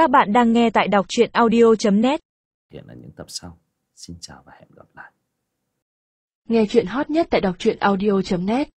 Các bạn đang nghe tại đọc truyện audio.net hiện ở những tập sau. Xin chào và hẹn gặp lại. Nghe chuyện hot nhất tại đọc truyện audio.net